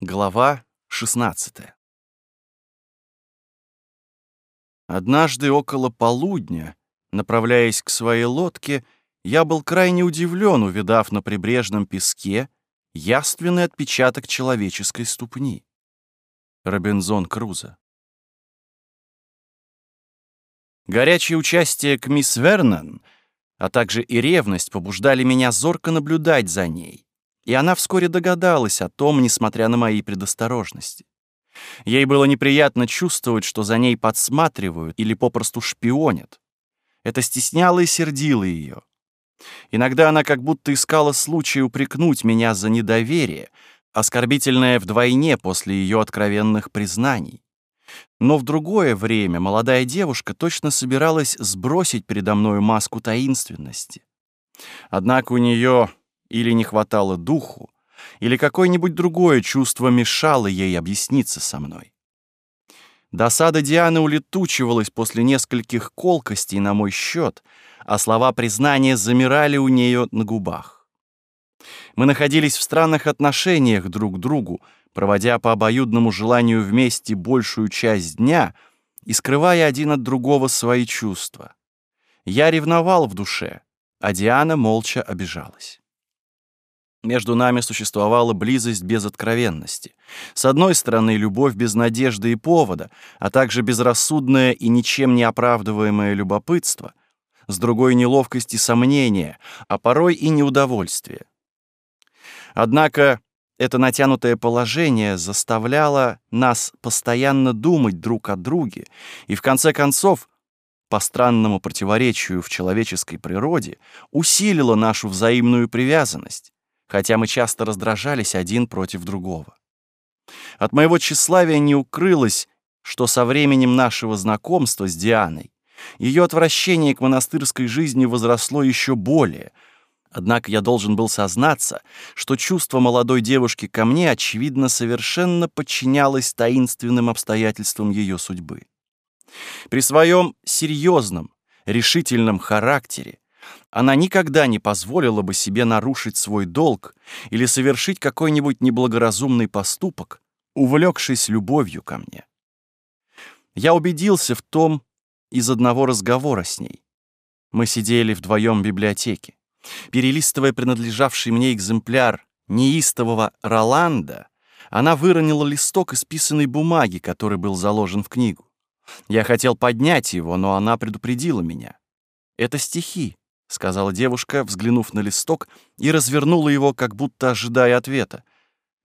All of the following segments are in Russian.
Глава 16 Однажды около полудня, направляясь к своей лодке, я был крайне удивлен, увидав на прибрежном песке яственный отпечаток человеческой ступни. Робинзон Крузо. Горячее участие к мисс Вернон, а также и ревность побуждали меня зорко наблюдать за ней и она вскоре догадалась о том, несмотря на мои предосторожности. Ей было неприятно чувствовать, что за ней подсматривают или попросту шпионят. Это стесняло и сердило ее. Иногда она как будто искала случай упрекнуть меня за недоверие, оскорбительное вдвойне после ее откровенных признаний. Но в другое время молодая девушка точно собиралась сбросить передо мною маску таинственности. Однако у нее или не хватало духу, или какое-нибудь другое чувство мешало ей объясниться со мной. Досада Дианы улетучивалась после нескольких колкостей на мой счет, а слова признания замирали у нее на губах. Мы находились в странных отношениях друг к другу, проводя по обоюдному желанию вместе большую часть дня и скрывая один от другого свои чувства. Я ревновал в душе, а Диана молча обижалась. Между нами существовала близость без откровенности. С одной стороны, любовь без надежды и повода, а также безрассудное и ничем не оправдываемое любопытство, с другой — неловкость и сомнение, а порой и неудовольствие. Однако это натянутое положение заставляло нас постоянно думать друг о друге, и в конце концов — по странному противоречию в человеческой природе, усилило нашу взаимную привязанность хотя мы часто раздражались один против другого. От моего тщеславия не укрылось, что со временем нашего знакомства с Дианой ее отвращение к монастырской жизни возросло еще более. Однако я должен был сознаться, что чувство молодой девушки ко мне, очевидно, совершенно подчинялось таинственным обстоятельствам ее судьбы. При своем серьезном, решительном характере она никогда не позволила бы себе нарушить свой долг или совершить какой-нибудь неблагоразумный поступок, увлекшись любовью ко мне. Я убедился в том из одного разговора с ней. Мы сидели вдвоем в библиотеке. Перелистывая принадлежавший мне экземпляр неистового Роланда, она выронила листок исписанной бумаги, который был заложен в книгу. Я хотел поднять его, но она предупредила меня. «Это стихи. — сказала девушка, взглянув на листок, и развернула его, как будто ожидая ответа.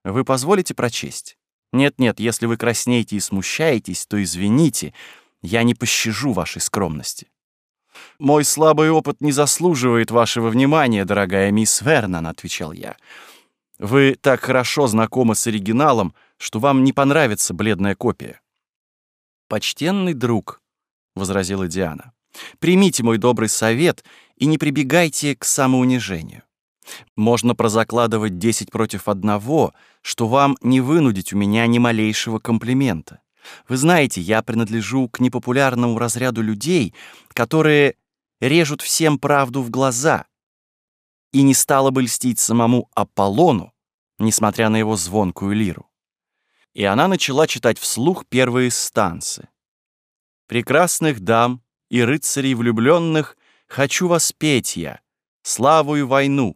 «Вы позволите прочесть?» «Нет-нет, если вы краснеете и смущаетесь, то извините, я не пощажу вашей скромности». «Мой слабый опыт не заслуживает вашего внимания, дорогая мисс Вернон», — отвечал я. «Вы так хорошо знакомы с оригиналом, что вам не понравится бледная копия». «Почтенный друг», — возразила Диана, — «примите мой добрый совет и не прибегайте к самоунижению. Можно прозакладывать 10 против одного, что вам не вынудить у меня ни малейшего комплимента. Вы знаете, я принадлежу к непопулярному разряду людей, которые режут всем правду в глаза. И не стало бы льстить самому Аполлону, несмотря на его звонкую лиру. И она начала читать вслух первые станцы. «Прекрасных дам и рыцарей влюбленных «Хочу воспеть я, славую войну».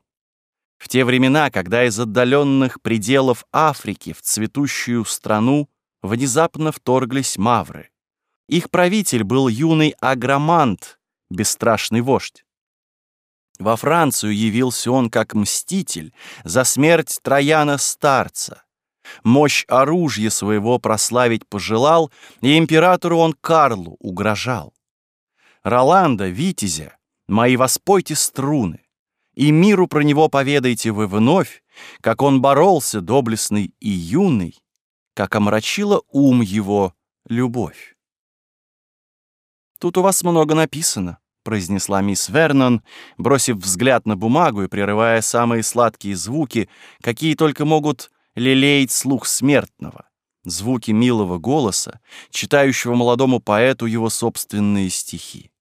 В те времена, когда из отдаленных пределов Африки в цветущую страну внезапно вторглись мавры. Их правитель был юный агромант, бесстрашный вождь. Во Францию явился он как мститель за смерть Трояна-старца. Мощь оружия своего прославить пожелал, и императору он Карлу угрожал. Роланда, Витязя, Мои воспойте струны, и миру про него поведайте вы вновь, как он боролся, доблестный и юный, как омрачила ум его любовь. «Тут у вас много написано», — произнесла мисс Вернон, бросив взгляд на бумагу и прерывая самые сладкие звуки, какие только могут лелеять слух смертного. Звуки милого голоса, читающего молодому поэту его собственные стихи.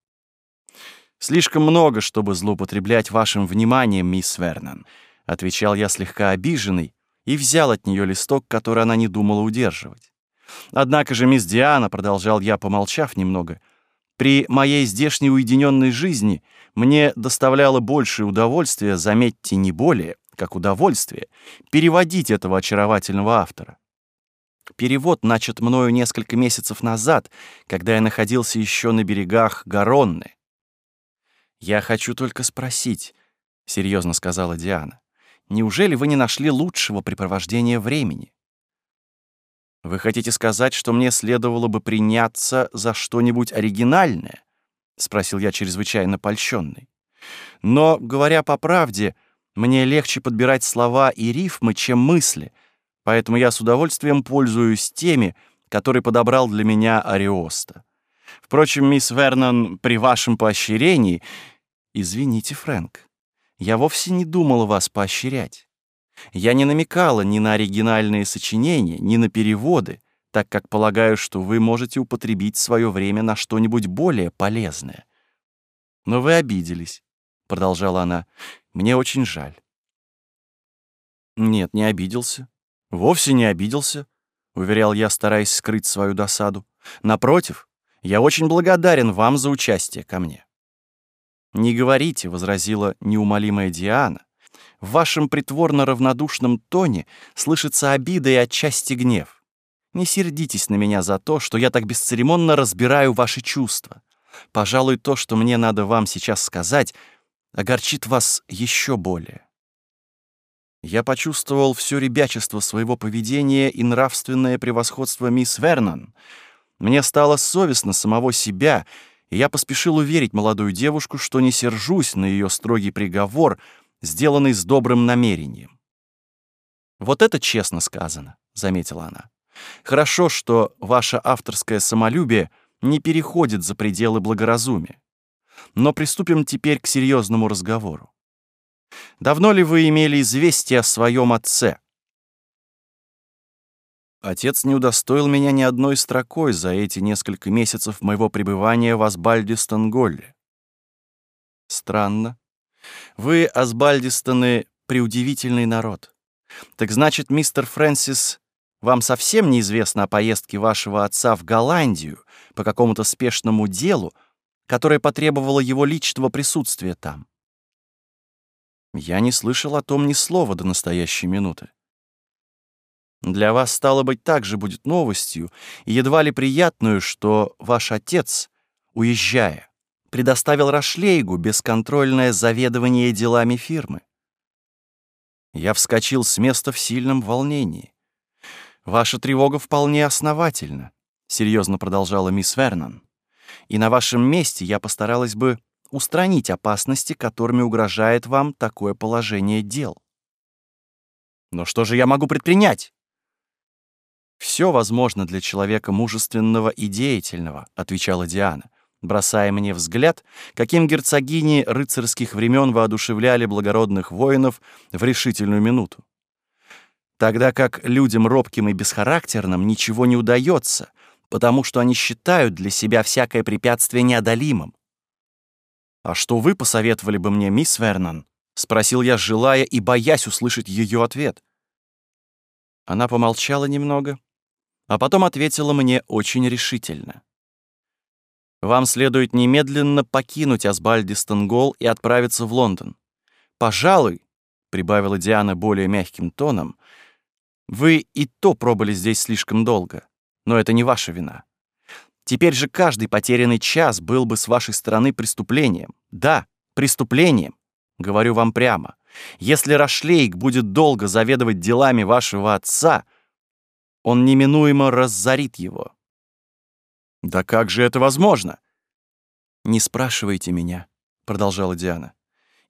Слишком много, чтобы злоупотреблять вашим вниманием, мисс Вернон, отвечал я слегка обиженный и взял от нее листок, который она не думала удерживать. Однако же мисс Диана, продолжал я, помолчав немного, при моей здешней уединенной жизни мне доставляло большее удовольствие, заметьте, не более, как удовольствие, переводить этого очаровательного автора. Перевод начат мною несколько месяцев назад, когда я находился еще на берегах Гаронны, «Я хочу только спросить», — серьезно сказала Диана. «Неужели вы не нашли лучшего препровождения времени?» «Вы хотите сказать, что мне следовало бы приняться за что-нибудь оригинальное?» — спросил я чрезвычайно польщённый. «Но, говоря по правде, мне легче подбирать слова и рифмы, чем мысли, поэтому я с удовольствием пользуюсь теми, которые подобрал для меня Ариоста. Впрочем, мисс Вернон, при вашем поощрении... Извините, Фрэнк, я вовсе не думала вас поощрять. Я не намекала ни на оригинальные сочинения, ни на переводы, так как полагаю, что вы можете употребить свое время на что-нибудь более полезное. Но вы обиделись, — продолжала она. Мне очень жаль. Нет, не обиделся. Вовсе не обиделся, — уверял я, стараясь скрыть свою досаду. Напротив, я очень благодарен вам за участие ко мне». «Не говорите», — возразила неумолимая Диана. «В вашем притворно-равнодушном тоне слышится обида и отчасти гнев. Не сердитесь на меня за то, что я так бесцеремонно разбираю ваши чувства. Пожалуй, то, что мне надо вам сейчас сказать, огорчит вас еще более». Я почувствовал все ребячество своего поведения и нравственное превосходство мисс Вернон — мне стало совестно самого себя, и я поспешил уверить молодую девушку, что не сержусь на ее строгий приговор, сделанный с добрым намерением. «Вот это честно сказано», — заметила она. «Хорошо, что ваше авторское самолюбие не переходит за пределы благоразумия. Но приступим теперь к серьезному разговору. Давно ли вы имели известие о своем отце?» Отец не удостоил меня ни одной строкой за эти несколько месяцев моего пребывания в Асбальдистон-Голле. Странно. Вы, Асбальдистоны, преудивительный народ. Так значит, мистер Фрэнсис, вам совсем неизвестно о поездке вашего отца в Голландию по какому-то спешному делу, которое потребовало его личного присутствия там? Я не слышал о том ни слова до настоящей минуты. Для вас, стало быть, также будет новостью, и едва ли приятную, что ваш отец, уезжая, предоставил Рашлейгу бесконтрольное заведование делами фирмы. Я вскочил с места в сильном волнении. «Ваша тревога вполне основательна», — серьезно продолжала мисс Вернон. «И на вашем месте я постаралась бы устранить опасности, которыми угрожает вам такое положение дел». «Но что же я могу предпринять?» «Все возможно для человека мужественного и деятельного», — отвечала Диана, бросая мне взгляд, каким герцогини рыцарских времен воодушевляли благородных воинов в решительную минуту. Тогда как людям робким и бесхарактерным ничего не удается, потому что они считают для себя всякое препятствие неодолимым. «А что вы посоветовали бы мне, мисс Вернон?» — спросил я, желая и боясь услышать ее ответ. Она помолчала немного, а потом ответила мне очень решительно. «Вам следует немедленно покинуть Асбальдистонгол и отправиться в Лондон. Пожалуй, — прибавила Диана более мягким тоном, — вы и то пробыли здесь слишком долго, но это не ваша вина. Теперь же каждый потерянный час был бы с вашей стороны преступлением. Да, преступлением, говорю вам прямо. Если Рашлейк будет долго заведовать делами вашего отца — он неминуемо разорит его. «Да как же это возможно?» «Не спрашивайте меня», — продолжала Диана.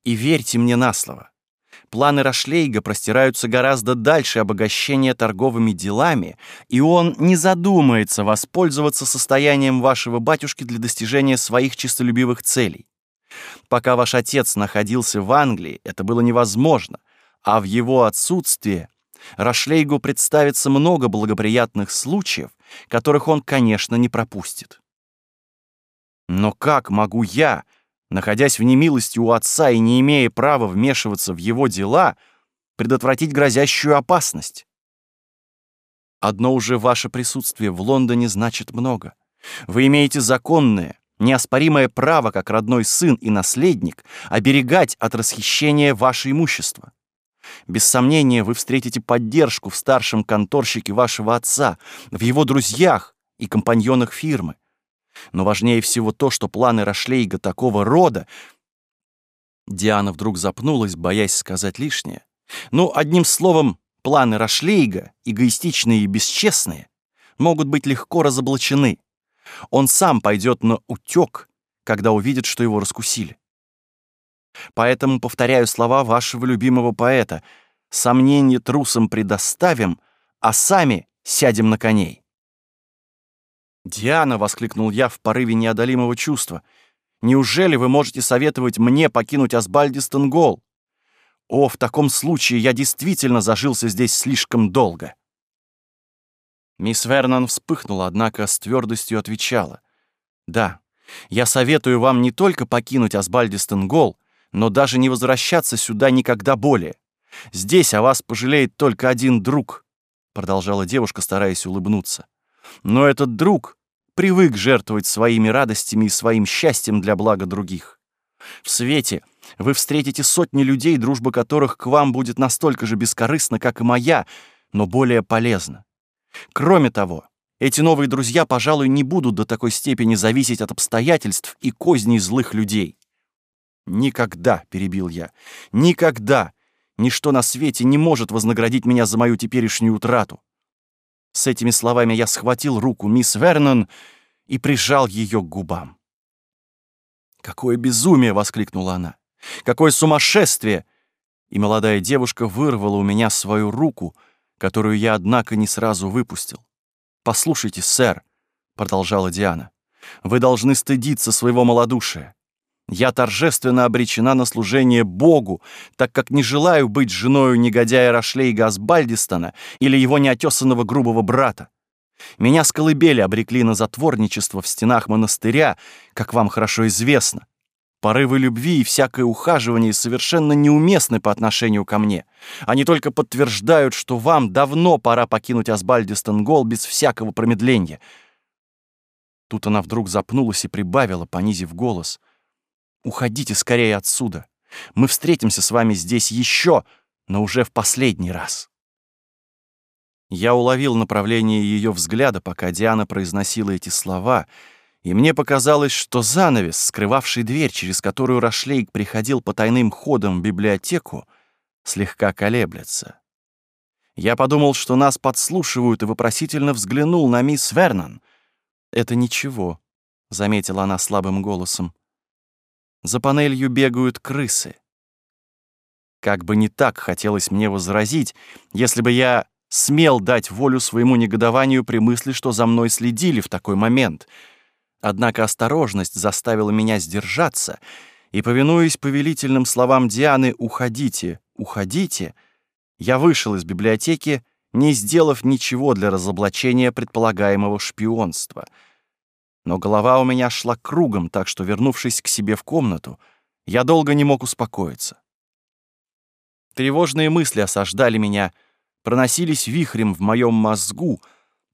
«И верьте мне на слово. Планы Рашлейга простираются гораздо дальше обогащения торговыми делами, и он не задумается воспользоваться состоянием вашего батюшки для достижения своих чистолюбивых целей. Пока ваш отец находился в Англии, это было невозможно, а в его отсутствие Рашлейгу представится много благоприятных случаев, которых он, конечно, не пропустит. Но как могу я, находясь в немилости у отца и не имея права вмешиваться в его дела, предотвратить грозящую опасность? Одно уже ваше присутствие в Лондоне значит много. Вы имеете законное, неоспоримое право, как родной сын и наследник, оберегать от расхищения ваше имущество. Без сомнения, вы встретите поддержку в старшем конторщике вашего отца, в его друзьях и компаньонах фирмы. Но важнее всего то, что планы Рашлейга такого рода... Диана вдруг запнулась, боясь сказать лишнее. Ну, одним словом, планы Рашлейга, эгоистичные и бесчестные, могут быть легко разоблачены. Он сам пойдет на утек, когда увидит, что его раскусили. Поэтому повторяю слова вашего любимого поэта. Сомнение трусам предоставим, а сами сядем на коней. «Диана!» — воскликнул я в порыве неодолимого чувства. «Неужели вы можете советовать мне покинуть Асбальдистон-Гол? О, в таком случае я действительно зажился здесь слишком долго!» Мисс Вернон вспыхнула, однако с твердостью отвечала. «Да, я советую вам не только покинуть Асбальдистон-Гол, но даже не возвращаться сюда никогда более. Здесь о вас пожалеет только один друг», — продолжала девушка, стараясь улыбнуться. «Но этот друг привык жертвовать своими радостями и своим счастьем для блага других. В свете вы встретите сотни людей, дружба которых к вам будет настолько же бескорыстна, как и моя, но более полезна. Кроме того, эти новые друзья, пожалуй, не будут до такой степени зависеть от обстоятельств и козней злых людей. «Никогда!» — перебил я. «Никогда! Ничто на свете не может вознаградить меня за мою теперешнюю утрату!» С этими словами я схватил руку мисс Вернон и прижал ее к губам. «Какое безумие!» — воскликнула она. «Какое сумасшествие!» И молодая девушка вырвала у меня свою руку, которую я, однако, не сразу выпустил. «Послушайте, сэр», — продолжала Диана, — «вы должны стыдиться своего малодушия. Я торжественно обречена на служение Богу, так как не желаю быть женою негодяя Рашлейга Асбальдистона или его неотесанного грубого брата. Меня с колыбели обрекли на затворничество в стенах монастыря, как вам хорошо известно. Порывы любви и всякое ухаживание совершенно неуместны по отношению ко мне. Они только подтверждают, что вам давно пора покинуть Асбальдистон-Гол без всякого промедления». Тут она вдруг запнулась и прибавила, понизив голос — Уходите скорее отсюда. Мы встретимся с вами здесь еще, но уже в последний раз. Я уловил направление ее взгляда, пока Диана произносила эти слова, и мне показалось, что занавес, скрывавший дверь, через которую Рашлейк приходил по тайным ходам в библиотеку, слегка колеблется. Я подумал, что нас подслушивают, и вопросительно взглянул на мисс Вернон. «Это ничего», — заметила она слабым голосом. За панелью бегают крысы. Как бы не так хотелось мне возразить, если бы я смел дать волю своему негодованию при мысли, что за мной следили в такой момент. Однако осторожность заставила меня сдержаться, и, повинуясь повелительным словам Дианы «Уходите, уходите», я вышел из библиотеки, не сделав ничего для разоблачения предполагаемого шпионства — но голова у меня шла кругом, так что, вернувшись к себе в комнату, я долго не мог успокоиться. Тревожные мысли осаждали меня, проносились вихрем в моем мозгу,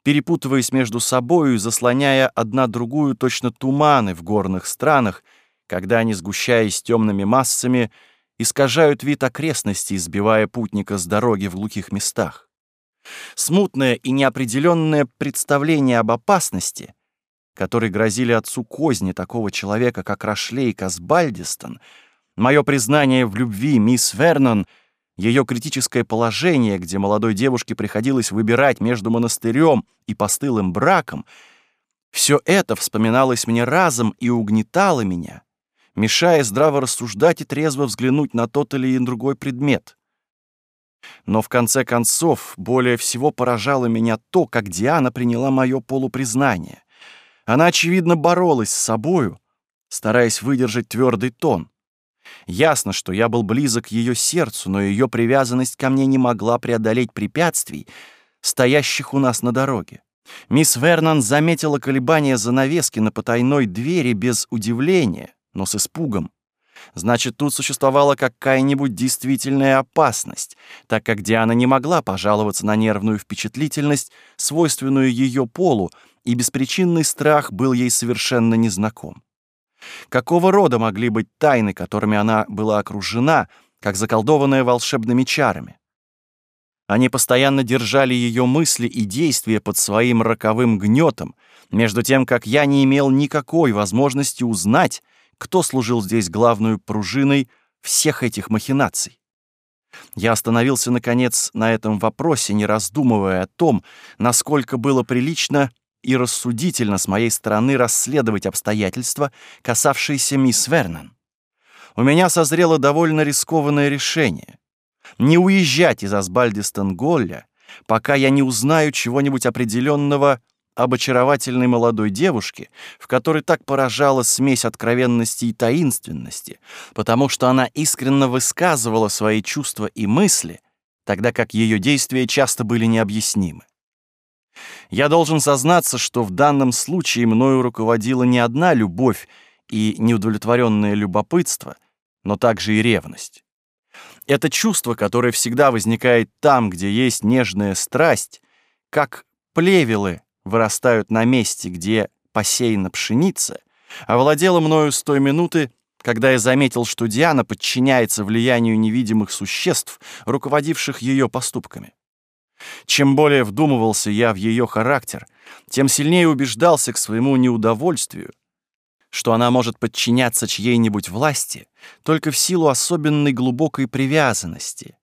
перепутываясь между собою и заслоняя одна другую точно туманы в горных странах, когда они, сгущаясь темными массами, искажают вид окрестностей, сбивая путника с дороги в глухих местах. Смутное и неопределенное представление об опасности — которые грозили отцу козни такого человека, как Рашлей Казбальдистон, мое признание в любви мисс Вернон, ее критическое положение, где молодой девушке приходилось выбирать между монастырем и постылым браком, все это вспоминалось мне разом и угнетало меня, мешая здраво рассуждать и трезво взглянуть на тот или другой предмет. Но в конце концов более всего поражало меня то, как Диана приняла мое полупризнание. Она, очевидно, боролась с собою, стараясь выдержать твердый тон. Ясно, что я был близок к ее сердцу, но ее привязанность ко мне не могла преодолеть препятствий, стоящих у нас на дороге. Мисс Вернон заметила колебания занавески на потайной двери без удивления, но с испугом. Значит, тут существовала какая-нибудь действительная опасность, так как Диана не могла пожаловаться на нервную впечатлительность, свойственную ее полу, и беспричинный страх был ей совершенно незнаком. Какого рода могли быть тайны, которыми она была окружена, как заколдованная волшебными чарами? Они постоянно держали ее мысли и действия под своим роковым гнетом, между тем, как я не имел никакой возможности узнать, кто служил здесь главной пружиной всех этих махинаций. Я остановился, наконец, на этом вопросе, не раздумывая о том, насколько было прилично и рассудительно с моей стороны расследовать обстоятельства, касавшиеся мисс Вернан. У меня созрело довольно рискованное решение — не уезжать из Асбальдистон-Голля, пока я не узнаю чего-нибудь определенного об очаровательной молодой девушке, в которой так поражала смесь откровенности и таинственности, потому что она искренне высказывала свои чувства и мысли, тогда как ее действия часто были необъяснимы. Я должен сознаться, что в данном случае мною руководила не одна любовь и неудовлетворенное любопытство, но также и ревность. Это чувство, которое всегда возникает там, где есть нежная страсть, как плевелы вырастают на месте, где посеяна пшеница, овладело мною с той минуты, когда я заметил, что Диана подчиняется влиянию невидимых существ, руководивших ее поступками. Чем более вдумывался я в ее характер, тем сильнее убеждался к своему неудовольствию, что она может подчиняться чьей-нибудь власти только в силу особенной глубокой привязанности.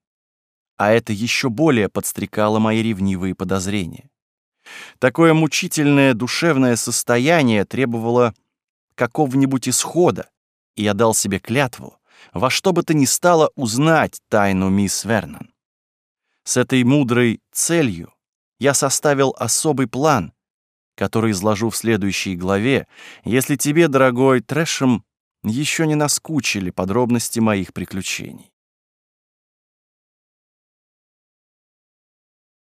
А это еще более подстрекало мои ревнивые подозрения. Такое мучительное душевное состояние требовало какого-нибудь исхода, и я дал себе клятву во что бы то ни стало узнать тайну мисс Вернон. С этой мудрой целью я составил особый план, который изложу в следующей главе, если тебе, дорогой Трэшем, еще не наскучили подробности моих приключений.